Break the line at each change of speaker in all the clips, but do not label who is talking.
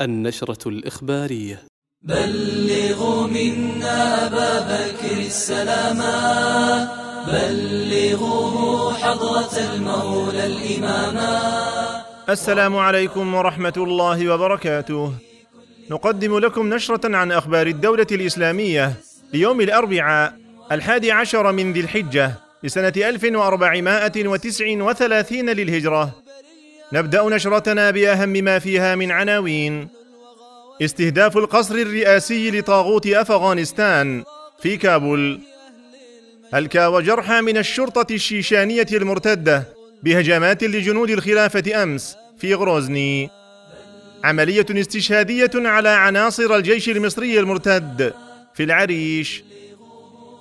النشرة الإخبارية
بلغوا منا أبا بكر السلاما بلغوه حضرة المولى الإماما
السلام عليكم ورحمة الله وبركاته. نقدم لكم نشرة عن أخبار الدولة الإسلامية ليوم الأربعاء الحادي عشر من ذي الحجة لسنة 1439 للهجرة. نبدأ نشرتنا بأهم ما فيها من عناوين. استهداف القصر الرئاسي لطاغوت أفغانستان في كابول. هلكى وجرحى من الشرطة الشيشانية المرتدة بهجمات لجنود الخلافة أمس في غروزني. عملية استشهادية على عناصر الجيش المصري المرتد في العريش.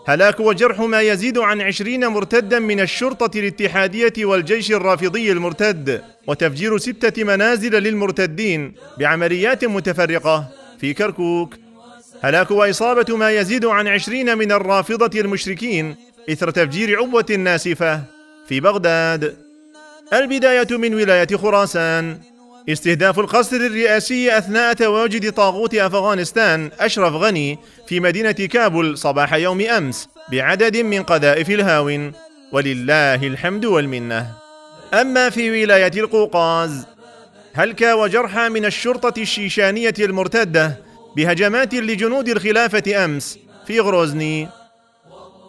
هلاك وجرح ما يزيد عن عشرين مرتدا من الشرطة الاتحادية والجيش الرافضي المرتد وتفجير ستة منازل للمرتدين بعمليات متفرقة في كركوك. هلاك وإصابة ما يزيد عن عشرين من الرافضة المشركين إثر تفجير عبوة ناسفة في بغداد. البداية من ولاية خراسان. استهداف القصر الرئاسي أثناء تواجد طاغوت أفغانستان أشرف غني في مدينة كابول صباح يوم أمس بعدد من قذائف الهاون. ولله الحمد والمنة. أما في ولاية القوقاز هلكى وجرحى من الشرطة الشيشانية المرتدة بهجمات لجنود الخلافة أمس في غروزني.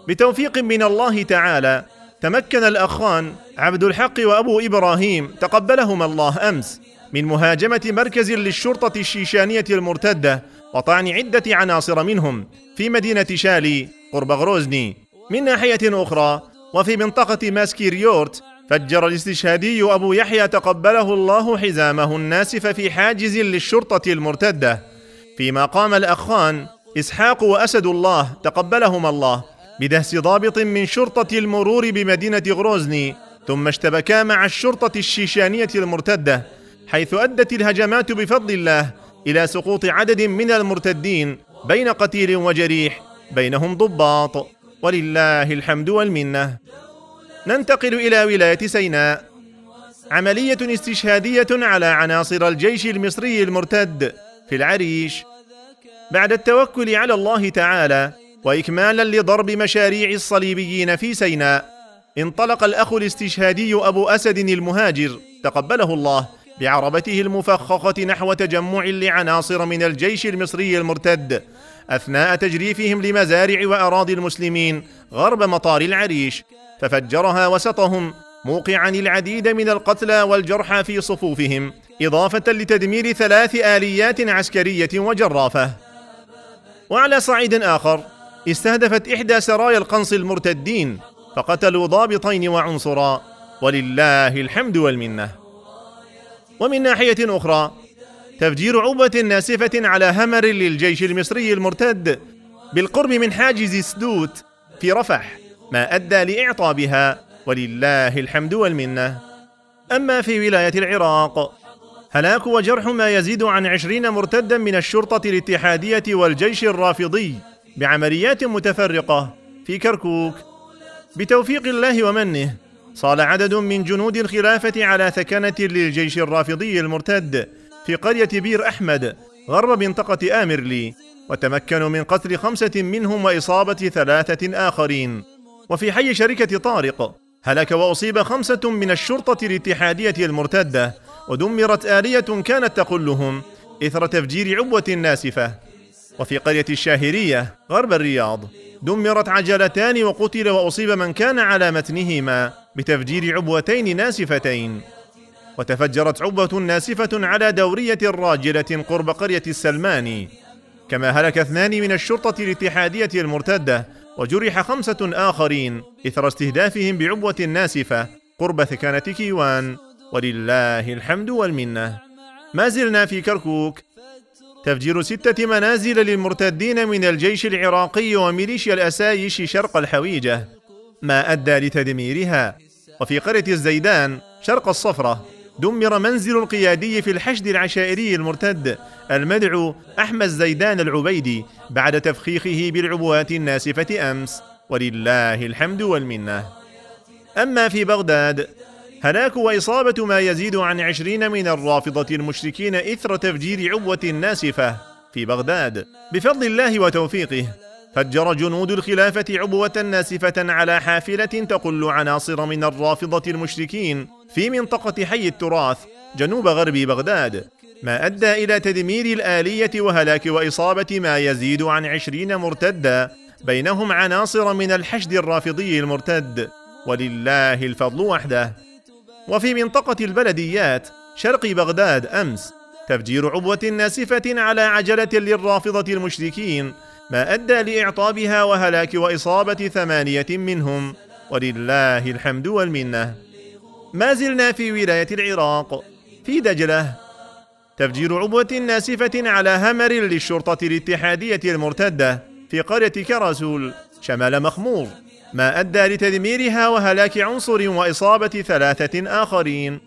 بتوفيق من الله تعالى تمكن الأخان عبد الحق وأبو إبراهيم تقبلهما الله أمس. من مهاجمة مركز للشرطة الشيشانية المرتدة وطعن عدة عناصر منهم في مدينة شالي قرب غروزني. من ناحية أخرى وفي منطقة ماسكيريورت فجر الاستشهادي أبو يحيى تقبله الله حزامه الناسف في حاجز للشرطة المرتدة. فيما قام الأخان إسحاق وأسد الله تقبلهما الله بدهس ضابط من شرطة المرور بمدينة غروزني ثم اشتبكا مع الشرطة الشيشانية المرتدة. حيث أدت الهجمات بفضل الله إلى سقوط عدد من المرتدين بين قتيل وجريح بينهم ضباط. ولله الحمد والمنة. ننتقل إلى ولاية سيناء. عملية استشهادية على عناصر الجيش المصري المرتد في العريش. بعد التوكل على الله تعالى واكمالا لضرب مشاريع الصليبيين في سيناء انطلق الأخ الاستشهادي أبو أسد المهاجر تقبله الله. بعربته المفخخة نحو تجمع لعناصر من الجيش المصري المرتد أثناء تجريفهم لمزارع وأراضي المسلمين غرب مطار العريش ففجرها وسطهم موقعا العديد من القتلى والجرحى في صفوفهم إضافة لتدمير ثلاث آليات عسكرية وجرافة. وعلى صعيد آخر استهدفت إحدى سرايا القنص المرتدين فقتلوا ضابطين وعنصرا ولله الحمد والمنة. ومن ناحية أخرى تفجير عبوة ناسفة على همر للجيش المصري المرتد بالقرب من حاجز سدوت في رفح ما أدى لإعطابها ولله الحمد والمنة. أما في ولاية العراق هلاك وجرح ما يزيد عن عشرين مرتدا من الشرطة الاتحادية والجيش الرافضي بعمليات متفرقة في كركوك. بتوفيق الله ومنه صال عدد من جنود الخلافة على ثكنة للجيش الرافضي المرتد في قرية بير أحمد غرب منطقة آمرلي وتمكنوا من قتل خمسة منهم وإصابة ثلاثة آخرين. وفي حي شركة طارق هلك وأصيب خمسة من الشرطة الاتحادية المرتدة ودمرت آلية كانت تقلهم إثر تفجير عبوة ناسفة. وفي قرية الشاهرية غرب الرياض دمرت عجلتان وقتل وأصيب من كان على متنهما بتفجير عبوتين ناسفتين. وتفجرت عبوة ناسفة على دورية راجلة قرب قرية السلماني كما هلك اثنان من الشرطة الاتحادية المرتدة وجرح خمسة آخرين إثر استهدافهم بعبوة ناسفة قرب ثكانة كيوان. ولله الحمد والمنة. ما زلنا في كركوك تفجير ستة منازل للمرتدين من الجيش العراقي وميليشيا الأسايش شرق الحويجة. ما أدى لتدميرها. وفي قرية الزيدان شرق الصفرة دمر منزل القيادي في الحشد العشائري المرتد المدعو أحمد زيدان العبيدي بعد تفخيخه بالعبوات الناسفة أمس. ولله الحمد والمنة. أما في بغداد هلاك وإصابة ما يزيد عن عشرين من الرافضة المشركين إثر تفجير عبوة ناسفة في بغداد. بفضل الله وتوفيقه فجر جنود الخلافة عبوة ناسفة على حافلة تقل عناصر من الرافضة المشركين في منطقة حي التراث جنوب غرب بغداد. ما أدى إلى تدمير الآلية وهلاك وإصابة ما يزيد عن عشرين مرتدا بينهم عناصر من الحشد الرافضي المرتد. ولله الفضل وحده. وفي منطقة البلديات شرق بغداد أمس تفجير عبوة ناسفة على عجلة للرافضة المشركين ما أدى لإعطابها وهلاك وإصابة ثمانية منهم. ولله الحمد والمنة. ما زلنا في ولاية العراق في دجلة. تفجير عبوة ناسفة على همر للشرطة الاتحادية المرتدة في قرية كرسول شمال مخمور. ما أدى لتدميرها وهلاك عنصر وإصابة ثلاثة آخرين.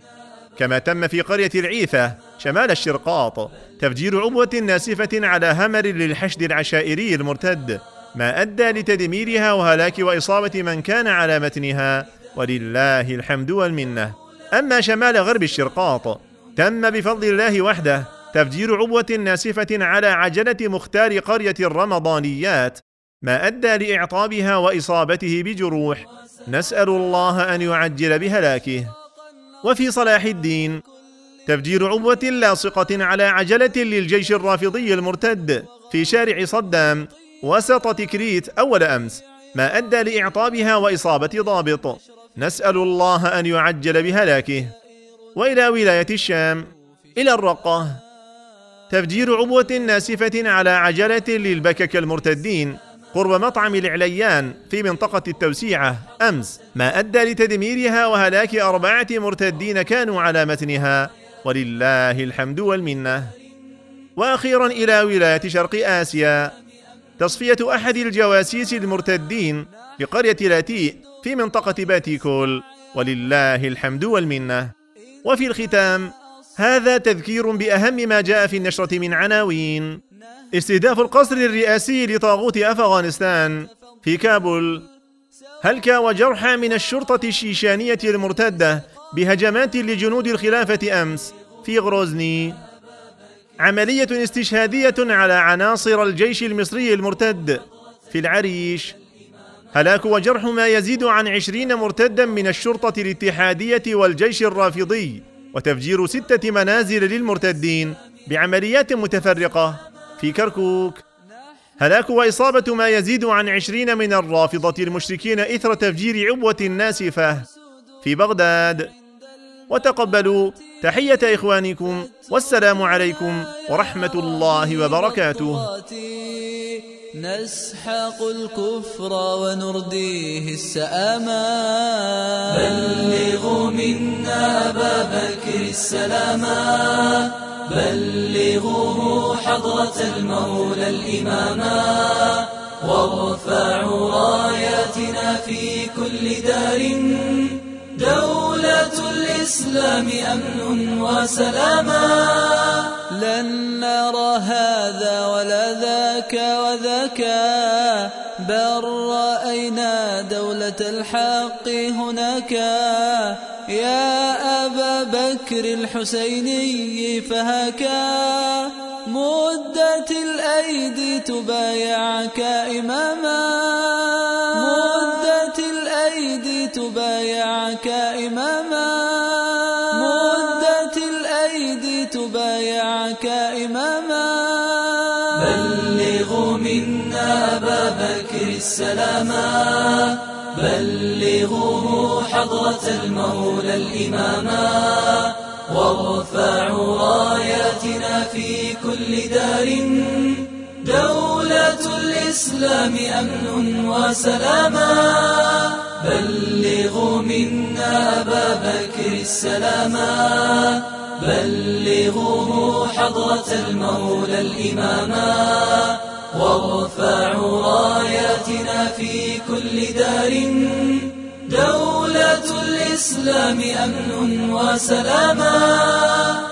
كما تم في قرية العيثة شمال الشرقاط تفجير عبوة ناسفة على همر للحشد العشائري المرتد. ما أدى لتدميرها وهلاك وإصابة من كان على متنها ولله الحمد والمنة. أما شمال غرب الشرقاط تم بفضل الله وحده تفجير عبوة ناسفة على عجلة مختار قرية الرمضانيات. ما أدى لإعطابها وإصابته بجروح نسأل الله أن يعجل بهلاكه. وفي صلاح الدين تفجير عبوة لاصقة على عجلة للجيش الرافضي المرتد في شارع صدام وسط تكريت أول أمس. ما أدى لإعطابها وإصابة ضابط نسأل الله أن يعجل بهلاكه. وإلى ولاية الشام إلى الرقة. تفجير عبوة ناسفة على عجلة للبكك المرتدين قرب مطعم العليان في منطقة التوسيعة. أمس ما أدى لتدميرها وهلاك أربعة مرتدين كانوا على متنها. ولله الحمد والمنة. وأخيرا إلى ولاية شرق آسيا. تصفية أحد الجواسيس المرتدين بقرية لاتي في منطقة باتيكول. ولله الحمد والمنة. وفي الختام هذا تذكير بأهم ما جاء في النشرة من عناوين. استهداف القصر الرئاسي لطاغوت أفغانستان في كابول. هلك وجرحى من الشرطة الشيشانية المرتدة بهجمات لجنود الخلافة أمس في غروزني؟ عملية استشهادية على عناصر الجيش المصري المرتد في العريش. هلاك وجرح ما يزيد عن عشرين مرتدا من الشرطة الاتحادية والجيش الرافضي. وتفجير ستة منازل للمرتدين بعمليات متفرقة في كركوك. هلاك وإصابة ما يزيد عن عشرين من الرافضة المشركين إثر تفجير عبوة ناسفة في بغداد. وتقبلوا تحية إخوانكم والسلام عليكم ورحمة الله وبركاته.
نسحق الكفر ونرديه السآما بلغوا منا أبا بكر السلاما بلغوه حضرة المولى الإماما وارفعوا راياتنا في كل دار. دولة الإسلام أمن وسلاما. لن نرى هذا ولا ذاك وذاك بل رأينا دولة الحق هناك. يا أبا بكر الحسيني فهكا مدت الأيدي تبايعك إماما. تبايعك إماما. مدت الأيدي تبايعك إماما. بلغوا منا أبا بكر السلاما بلغوه حضرة المولى الإماما وارفعوا راياتنا في كل دار. دولة الإسلام أمن وسلاما. بلغوا منا أبا بكر السلاما بلغوه حضرة المولى الإماما وارفعوا راياتنا في كل دار. دولة الإسلام أمن وسلاما.